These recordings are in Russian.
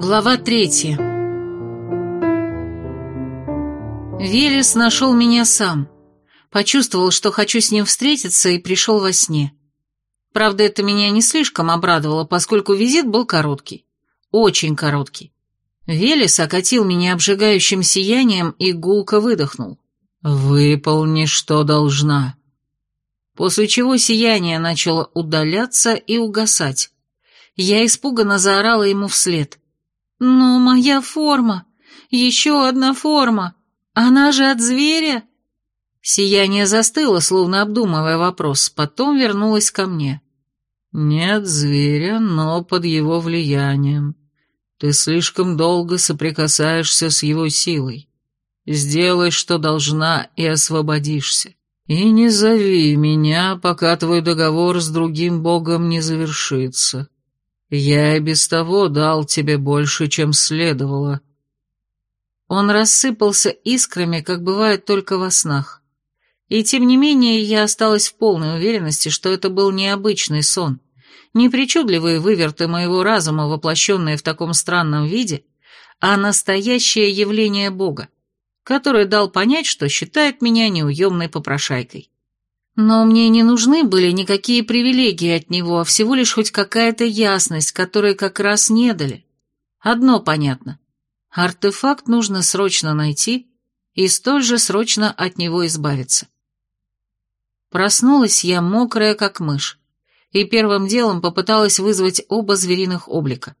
Глава третья Велес нашел меня сам. Почувствовал, что хочу с ним встретиться, и пришел во сне. Правда, это меня не слишком обрадовало, поскольку визит был короткий. Очень короткий. Велес окатил меня обжигающим сиянием и гулко выдохнул. «Выполни, что должна». После чего сияние начало удаляться и угасать. Я испуганно заорала ему вслед. «Но моя форма! Еще одна форма! Она же от зверя!» Сияние застыло, словно обдумывая вопрос, потом вернулось ко мне. «Нет зверя, но под его влиянием. Ты слишком долго соприкасаешься с его силой. Сделай, что должна, и освободишься. И не зови меня, пока твой договор с другим богом не завершится. Я и без того дал тебе больше, чем следовало». Он рассыпался искрами, как бывает только во снах. И тем не менее я осталась в полной уверенности, что это был необычный сон, не причудливые выверты моего разума, воплощенные в таком странном виде, а настоящее явление Бога, который дал понять, что считает меня неуемной попрошайкой. Но мне не нужны были никакие привилегии от него, а всего лишь хоть какая-то ясность, которой как раз не дали. Одно понятно. Артефакт нужно срочно найти и столь же срочно от него избавиться. Проснулась я мокрая, как мышь, и первым делом попыталась вызвать оба звериных облика.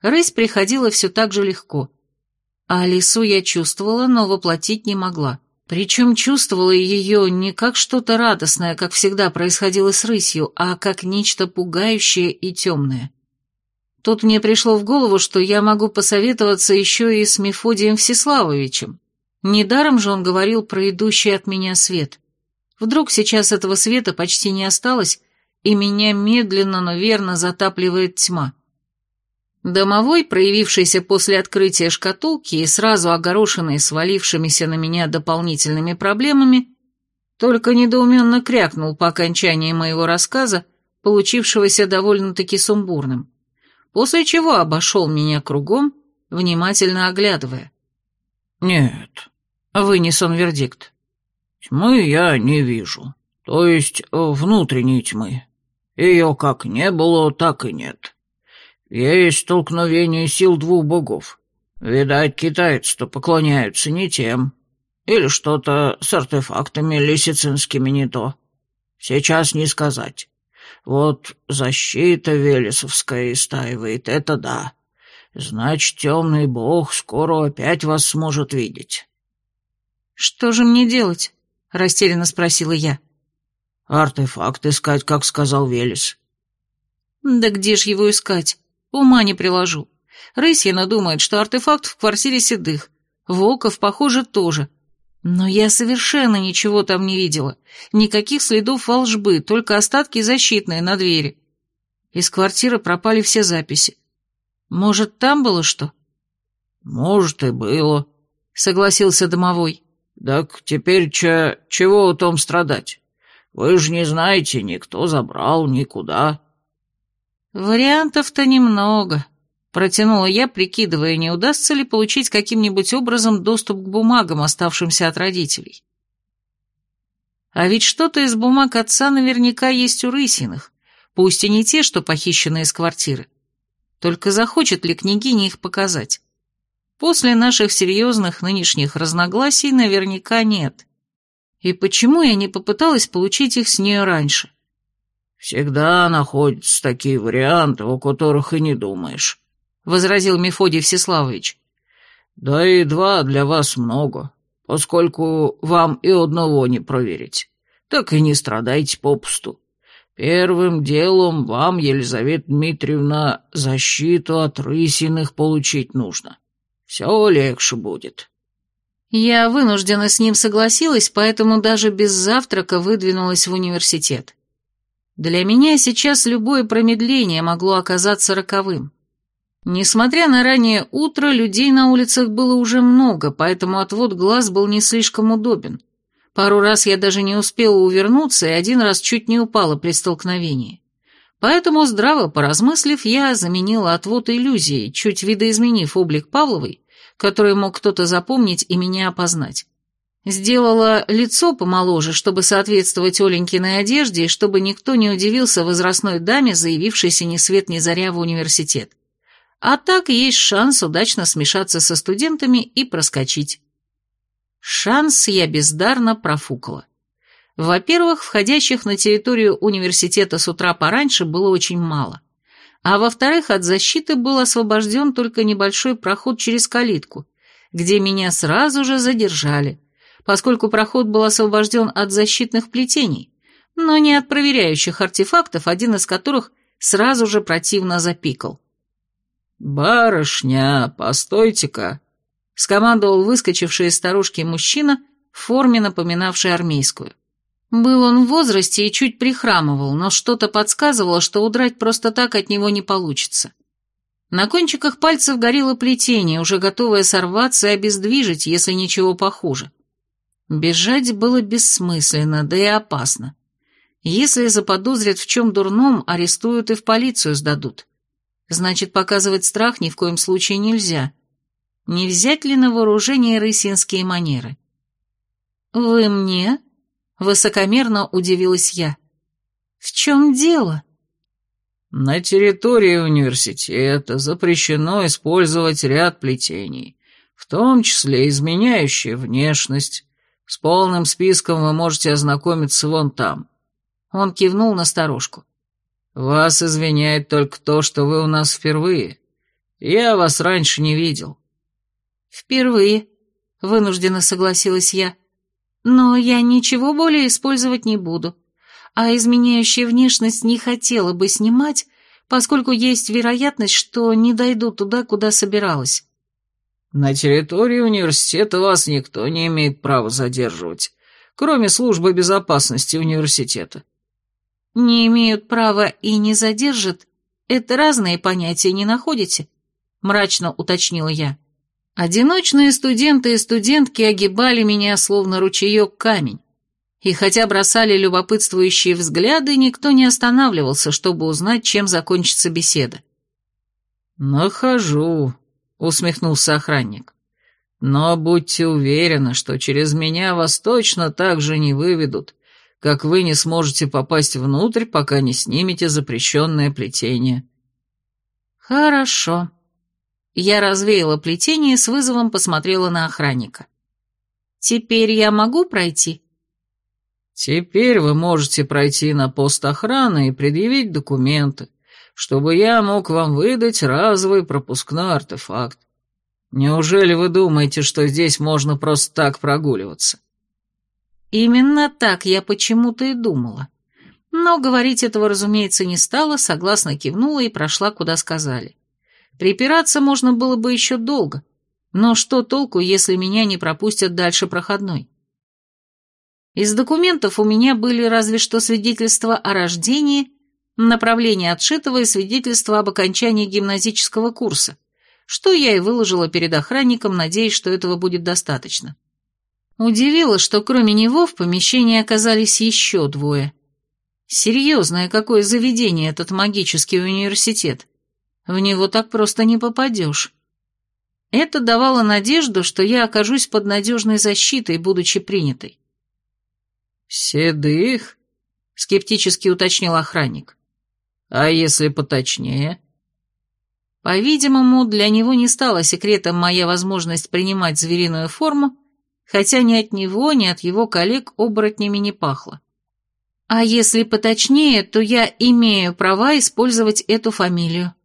Рысь приходила все так же легко. А лису я чувствовала, но воплотить не могла. Причем чувствовала ее не как что-то радостное, как всегда происходило с рысью, а как нечто пугающее и темное. Тут мне пришло в голову, что я могу посоветоваться еще и с Мефодием Всеславовичем. Недаром же он говорил про идущий от меня свет. Вдруг сейчас этого света почти не осталось, и меня медленно, но верно затапливает тьма. Домовой, проявившийся после открытия шкатулки и сразу огорошенный свалившимися на меня дополнительными проблемами, только недоуменно крякнул по окончании моего рассказа, получившегося довольно-таки сумбурным, после чего обошел меня кругом, внимательно оглядывая. «Нет», — вынес он вердикт, — «тьмы я не вижу, то есть внутренней тьмы. Ее как не было, так и нет». Есть столкновение сил двух богов. Видать, китайцы-то поклоняются не тем. Или что-то с артефактами лисицинскими не то. Сейчас не сказать. Вот защита Велесовская истаивает, это да. Значит, темный бог скоро опять вас сможет видеть. «Что же мне делать?» — растерянно спросила я. «Артефакт искать, как сказал Велес». «Да где ж его искать? Ума не приложу. Рысьина думает, что артефакт в квартире седых. Волков, похоже, тоже. Но я совершенно ничего там не видела. Никаких следов волжбы, только остатки защитные на двери. Из квартиры пропали все записи. Может, там было что? Может, и было, согласился домовой. Так теперь че, чего о том страдать? Вы же не знаете, никто забрал, никуда. «Вариантов-то немного», — протянула я, прикидывая, не удастся ли получить каким-нибудь образом доступ к бумагам, оставшимся от родителей. А ведь что-то из бумаг отца наверняка есть у Рысиных, пусть и не те, что похищены из квартиры. Только захочет ли княгиня их показать? После наших серьезных нынешних разногласий наверняка нет. И почему я не попыталась получить их с нее раньше? «Всегда находятся такие варианты, о которых и не думаешь», — возразил Мефодий Всеславович. «Да и два для вас много, поскольку вам и одного не проверить. Так и не страдайте попусту. Первым делом вам, Елизавета Дмитриевна, защиту от рысиных получить нужно. Все легче будет». Я вынуждена с ним согласилась, поэтому даже без завтрака выдвинулась в университет. Для меня сейчас любое промедление могло оказаться роковым. Несмотря на раннее утро, людей на улицах было уже много, поэтому отвод глаз был не слишком удобен. Пару раз я даже не успела увернуться, и один раз чуть не упала при столкновении. Поэтому, здраво поразмыслив, я заменила отвод иллюзии, чуть видоизменив облик Павловой, который мог кто-то запомнить и меня опознать. Сделала лицо помоложе, чтобы соответствовать Оленькиной одежде, и чтобы никто не удивился возрастной даме, заявившейся ни свет ни заря в университет. А так есть шанс удачно смешаться со студентами и проскочить. Шанс я бездарно профукала. Во-первых, входящих на территорию университета с утра пораньше было очень мало. А во-вторых, от защиты был освобожден только небольшой проход через калитку, где меня сразу же задержали, поскольку проход был освобожден от защитных плетений, но не от проверяющих артефактов, один из которых сразу же противно запикал. «Барышня, постойте-ка!» — скомандовал выскочивший из старушки мужчина в форме, напоминавшей армейскую. Был он в возрасте и чуть прихрамывал, но что-то подсказывало, что удрать просто так от него не получится. На кончиках пальцев горело плетение, уже готовое сорваться и обездвижить, если ничего похуже. Бежать было бессмысленно, да и опасно. Если заподозрят в чем дурном, арестуют и в полицию сдадут. Значит, показывать страх ни в коем случае нельзя. Не взять ли на вооружение рысинские манеры? «Вы мне?» Высокомерно удивилась я. «В чем дело?» «На территории университета запрещено использовать ряд плетений, в том числе изменяющие внешность. С полным списком вы можете ознакомиться вон там». Он кивнул на сторожку. «Вас извиняет только то, что вы у нас впервые. Я вас раньше не видел». «Впервые», — вынужденно согласилась я. Но я ничего более использовать не буду. А изменяющая внешность не хотела бы снимать, поскольку есть вероятность, что не дойду туда, куда собиралась. На территории университета вас никто не имеет права задерживать, кроме службы безопасности университета. Не имеют права и не задержат? Это разные понятия, не находите? Мрачно уточнила я. Одиночные студенты и студентки огибали меня, словно ручеек камень. И хотя бросали любопытствующие взгляды, никто не останавливался, чтобы узнать, чем закончится беседа. «Нахожу», — усмехнулся охранник. «Но будьте уверены, что через меня вас точно так же не выведут, как вы не сможете попасть внутрь, пока не снимете запрещенное плетение». «Хорошо», я развеяла плетение и с вызовом посмотрела на охранника. «Теперь я могу пройти?» «Теперь вы можете пройти на пост охраны и предъявить документы, чтобы я мог вам выдать разовый пропускной артефакт. Неужели вы думаете, что здесь можно просто так прогуливаться?» Именно так я почему-то и думала. Но говорить этого, разумеется, не стала, согласно кивнула и прошла, куда сказали. Припираться можно было бы еще долго, но что толку, если меня не пропустят дальше проходной? Из документов у меня были разве что свидетельство о рождении, направление отшитого и свидетельство об окончании гимназического курса, что я и выложила перед охранником, надеясь, что этого будет достаточно. Удивило, что кроме него в помещении оказались еще двое. Серьезное какое заведение этот магический университет. В него так просто не попадешь. Это давало надежду, что я окажусь под надежной защитой, будучи принятой. «Седых?» — скептически уточнил охранник. «А если поточнее?» По-видимому, для него не стало секретом моя возможность принимать звериную форму, хотя ни от него, ни от его коллег оборотнями не пахло. А если поточнее, то я имею права использовать эту фамилию.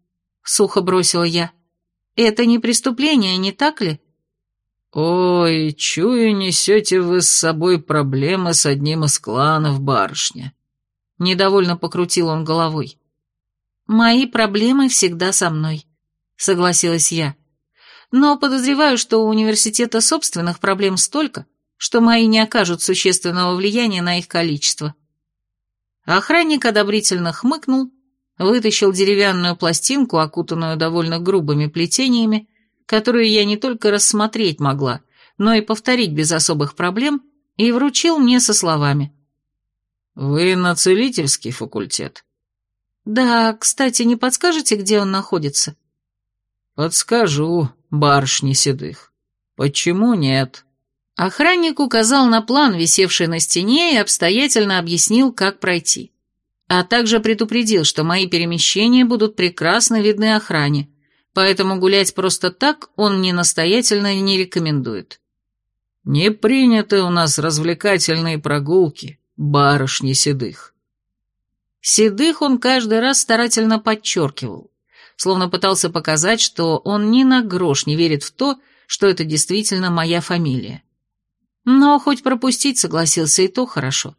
— сухо бросила я. «Это не преступление, не так ли?» «Ой, чую, несете вы с собой проблемы с одним из кланов, барышня». Недовольно покрутил он головой. «Мои проблемы всегда со мной», — согласилась я. «Но подозреваю, что у университета собственных проблем столько, что мои не окажут существенного влияния на их количество». Охранник одобрительно хмыкнул вытащил деревянную пластинку, окутанную довольно грубыми плетениями, которую я не только рассмотреть могла, но и повторить без особых проблем, и вручил мне со словами. «Вы на целительский факультет?» Да, кстати, не подскажете, где он находится? Подскажу, барышни седых. Почему нет? Охранник указал на план, висевший на стене, и обстоятельно объяснил, как пройти. А также предупредил, что мои перемещения будут прекрасно видны охране, поэтому гулять просто так он мне настоятельно не рекомендует. «Не приняты у нас развлекательные прогулки, барышни седых». Седых он каждый раз старательно подчеркивал, словно пытался показать, что он ни на грош не верит в то, что это действительно моя фамилия. Но хоть пропустить согласился, и то хорошо.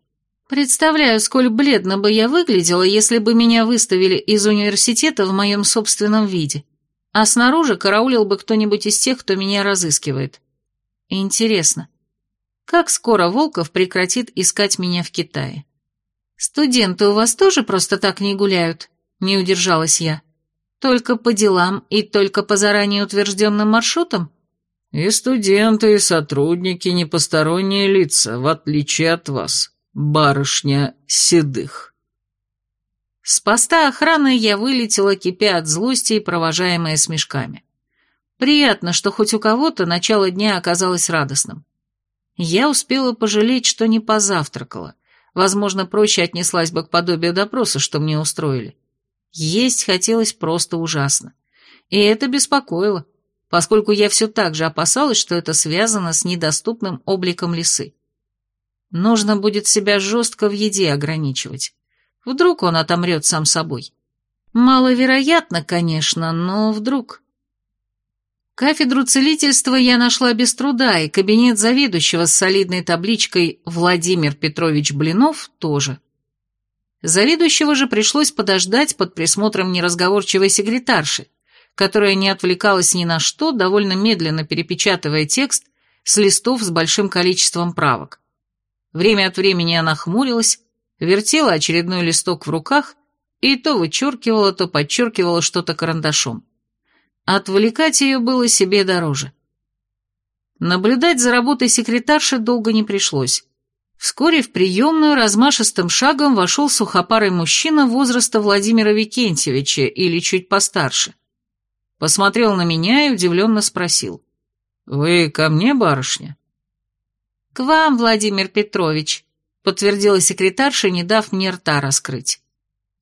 Представляю, сколь бледно бы я выглядела, если бы меня выставили из университета в моем собственном виде, а снаружи караулил бы кто-нибудь из тех, кто меня разыскивает. Интересно, как скоро Волков прекратит искать меня в Китае? Студенты у вас тоже просто так не гуляют? Не удержалась я. Только по делам и только по заранее утвержденным маршрутам? И студенты, и сотрудники, не посторонние лица, в отличие от вас, барышня седых. С поста охраны я вылетела, кипя от злости и провожаемая смешками. Приятно, что хоть у кого-то начало дня оказалось радостным. Я успела пожалеть, что не позавтракала. Возможно, проще отнеслась бы к подобию допроса, что мне устроили. Есть хотелось просто ужасно. И это беспокоило поскольку я все так же опасалась, что это связано с недоступным обликом лисы. Нужно будет себя жестко в еде ограничивать. Вдруг он отомрет сам собой. Маловероятно, конечно, но вдруг... Кафедру целительства я нашла без труда, и кабинет заведующего с солидной табличкой «Владимир Петрович Блинов» тоже. Заведующего же пришлось подождать под присмотром неразговорчивой секретарши, которая не отвлекалась ни на что, довольно медленно перепечатывая текст с листов с большим количеством правок. Время от времени она хмурилась, вертела очередной листок в руках и то вычеркивала, то подчеркивала что-то карандашом. Отвлекать ее было себе дороже. Наблюдать за работой секретарши долго не пришлось. Вскоре в приемную размашистым шагом вошел сухопарый мужчина возраста Владимира Викентьевича или чуть постарше посмотрел на меня и удивленно спросил. «Вы ко мне, барышня?» «К вам, Владимир Петрович», — подтвердила секретарша, не дав мне рта раскрыть.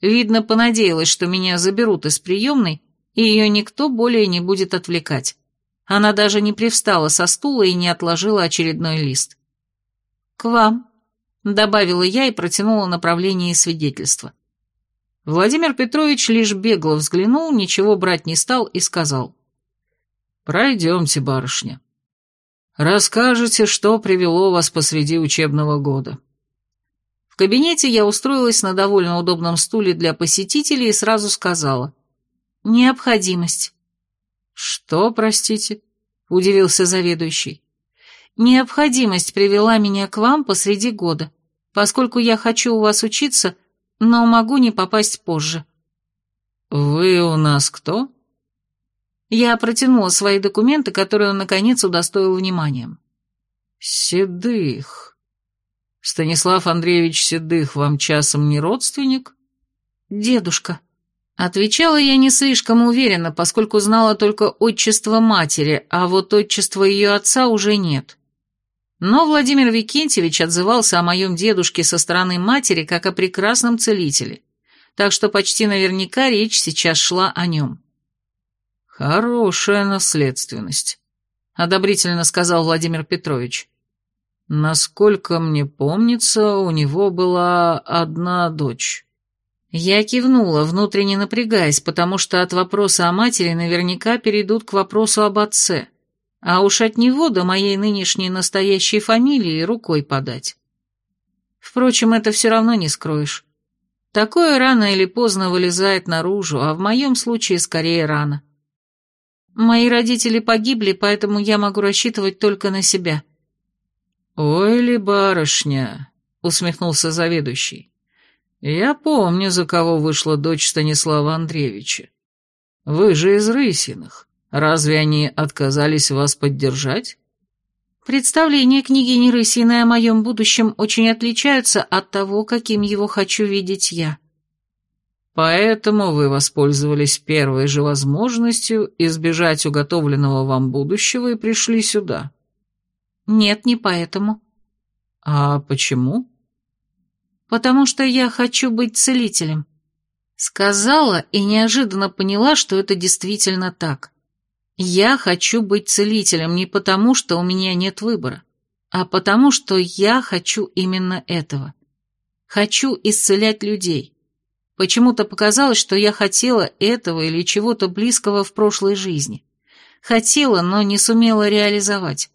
Видно, понадеялась, что меня заберут из приемной, и ее никто более не будет отвлекать. Она даже не привстала со стула и не отложила очередной лист. «К вам», — добавила я и протянула направление свидетельства. Владимир Петрович лишь бегло взглянул, ничего брать не стал и сказал. «Пройдемте, барышня. Расскажете, что привело вас посреди учебного года». В кабинете я устроилась на довольно удобном стуле для посетителей и сразу сказала. «Необходимость». «Что, простите?» — удивился заведующий. «Необходимость привела меня к вам посреди года. Поскольку я хочу у вас учиться, — но могу не попасть позже». «Вы у нас кто?» Я протянула свои документы, которые он, наконец, удостоил вниманием. «Седых. Станислав Андреевич Седых вам часом не родственник?» «Дедушка». Отвечала я не слишком уверенно, поскольку знала только отчество матери, а вот отчество ее отца уже нет. Но Владимир Викентьевич отзывался о моем дедушке со стороны матери как о прекрасном целителе, так что почти наверняка речь сейчас шла о нем. «Хорошая наследственность», — одобрительно сказал Владимир Петрович. «Насколько мне помнится, у него была одна дочь». Я кивнула, внутренне напрягаясь, потому что от вопроса о матери наверняка перейдут к вопросу об отце. А уж от него до моей нынешней настоящей фамилии рукой подать. Впрочем, это все равно не скроешь. Такое рано или поздно вылезает наружу, а в моем случае скорее рано. Мои родители погибли, поэтому я могу рассчитывать только на себя. «Ой ли, барышня!» — усмехнулся заведующий. «Я помню, за кого вышла дочь Станислава Андреевича. Вы же из Рысиных. Разве они отказались вас поддержать? Представления княгини Рысиной о моем будущем очень отличаются от того, каким его хочу видеть я. Поэтому вы воспользовались первой же возможностью избежать уготовленного вам будущего и пришли сюда. Нет, не поэтому. А почему? Потому что я хочу быть целителем. Сказала и неожиданно поняла, что это действительно так. Я хочу быть целителем не потому, что у меня нет выбора, а потому, что я хочу именно этого. Хочу исцелять людей. Почему-то показалось, что я хотела этого или чего-то близкого в прошлой жизни. Хотела, но не сумела реализовать.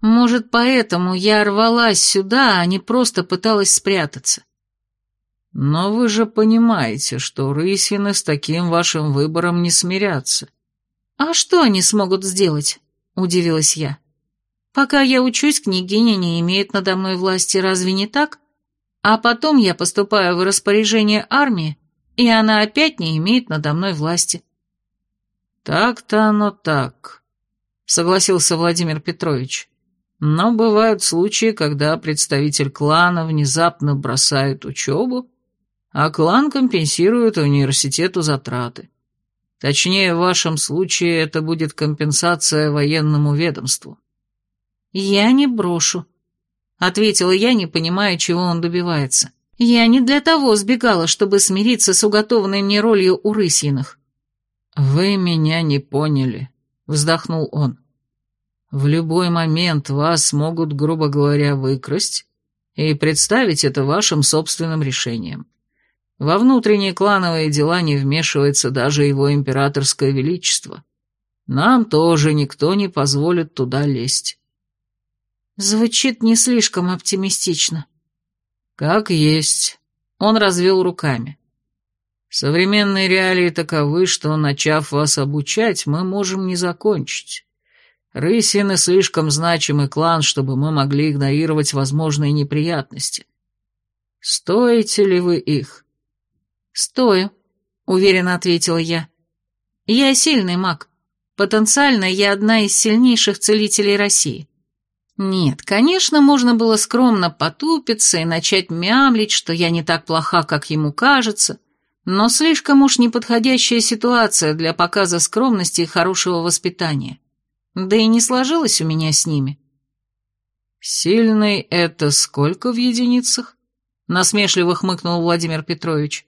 Может, поэтому я рвалась сюда, а не просто пыталась спрятаться. Но вы же понимаете, что рысины с таким вашим выбором не смирятся. А что они смогут сделать? Удивилась я. Пока я учусь, княгиня не имеет надо мной власти, разве не так? А потом я поступаю в распоряжение армии, и она опять не имеет надо мной власти. Так-то оно так, согласился Владимир Петрович. Но бывают случаи, когда представитель клана внезапно бросает учебу, а клан компенсирует университету затраты. Точнее, в вашем случае это будет компенсация военному ведомству. «Я не брошу», — ответила я, не понимая, чего он добивается. «Я не для того сбегала, чтобы смириться с уготованной мне ролью у Рысьиных». «Вы меня не поняли», — вздохнул он. «В любой момент вас могут, грубо говоря, выкрасть и представить это вашим собственным решением. Во внутренние клановые дела не вмешивается даже его императорское величество. Нам тоже никто не позволит туда лезть». Звучит не слишком оптимистично. Как есть. Он развел руками. Современные реалии таковы, что, начав вас обучать, мы можем не закончить. Рысины слишком значимый клан, чтобы мы могли игнорировать возможные неприятности. Стоите ли вы их? Стою, уверенно ответила я. Я сильный маг. Потенциально я одна из сильнейших целителей России. Нет, конечно, можно было скромно потупиться и начать мямлить, что я не так плоха, как ему кажется, но слишком уж неподходящая ситуация для показа скромности и хорошего воспитания. Да и не сложилось у меня с ними. «Сильный — это сколько в единицах?» — насмешливо хмыкнул Владимир Петрович.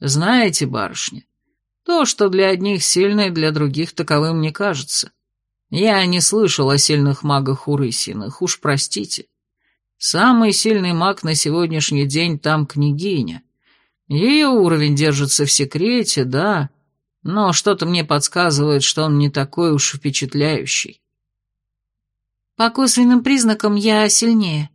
«Знаете, барышня, то, что для одних сильное, для других таковым не кажется. Я не слышал о сильных магах Урысиных, уж простите. Самый сильный маг на сегодняшний день там княгиня. Ее уровень держится в секрете, да, но что-то мне подсказывает, что он не такой уж впечатляющий. По косвенным признакам я сильнее,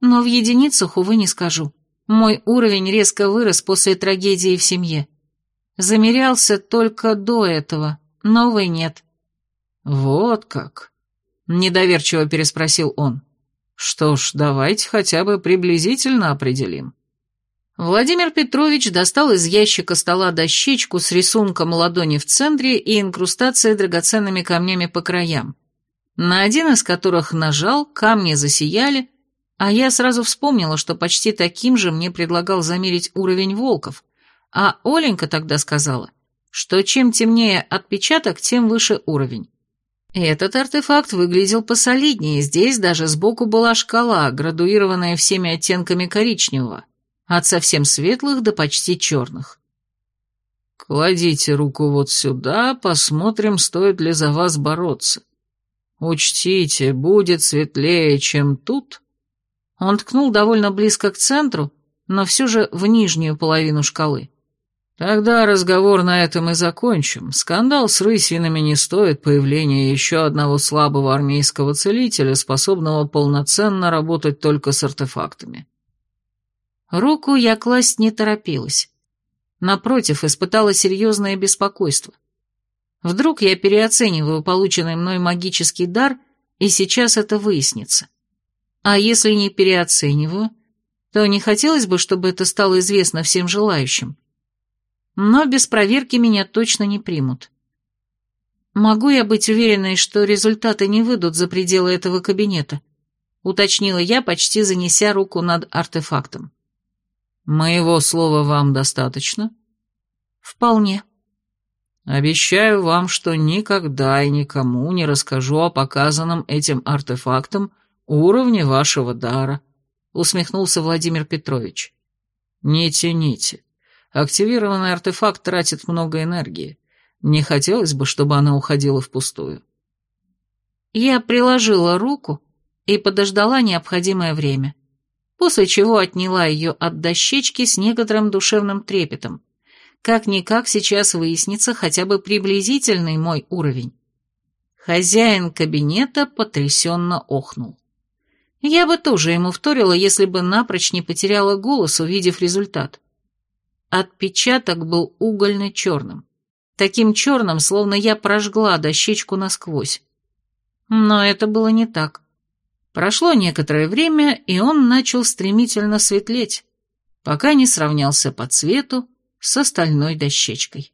но в единицах, увы, не скажу. Мой уровень резко вырос после трагедии в семье. Замерялся только до этого, новой нет. «Вот как?» — недоверчиво переспросил он. «Что ж, давайте хотя бы приблизительно определим». Владимир Петрович достал из ящика стола дощечку с рисунком ладони в центре и инкрустацией драгоценными камнями по краям, на один из которых нажал, камни засияли, а я сразу вспомнила, что почти таким же мне предлагал замерить уровень волков, а Оленька тогда сказала, что чем темнее отпечаток, тем выше уровень. Этот артефакт выглядел посолиднее, здесь даже сбоку была шкала, градуированная всеми оттенками коричневого, от совсем светлых до почти черных. «Кладите руку вот сюда, посмотрим, стоит ли за вас бороться. Учтите, будет светлее, чем тут». Он ткнул довольно близко к центру, но все же в нижнюю половину шкалы. Тогда разговор на этом и закончим. Скандал с рысинами не стоит появления еще одного слабого армейского целителя, способного полноценно работать только с артефактами. Руку я класть не торопилась. Напротив, испытала серьезное беспокойство. Вдруг я переоцениваю полученный мной магический дар, и сейчас это выяснится. А если не переоцениваю, то не хотелось бы, чтобы это стало известно всем желающим но без проверки меня точно не примут. Могу я быть уверенной, что результаты не выйдут за пределы этого кабинета? Уточнила я, почти занеся руку над артефактом. Моего слова вам достаточно? Вполне. Обещаю вам, что никогда и никому не расскажу о показанном этим артефактом уровне вашего дара, усмехнулся Владимир Петрович. Не тяните. Активированный артефакт тратит много энергии. Не хотелось бы, чтобы она уходила впустую. Я приложила руку и подождала необходимое время, после чего отняла ее от дощечки с некоторым душевным трепетом. Как-никак сейчас выяснится хотя бы приблизительный мой уровень. Хозяин кабинета потрясенно охнул. Я бы тоже ему вторила, если бы напрочь не потеряла голос, увидев результат. Отпечаток был угольно-черным. Таким черным, словно я прожгла дощечку насквозь. Но это было не так. Прошло некоторое время, и он начал стремительно светлеть, пока не сравнялся по цвету с остальной дощечкой.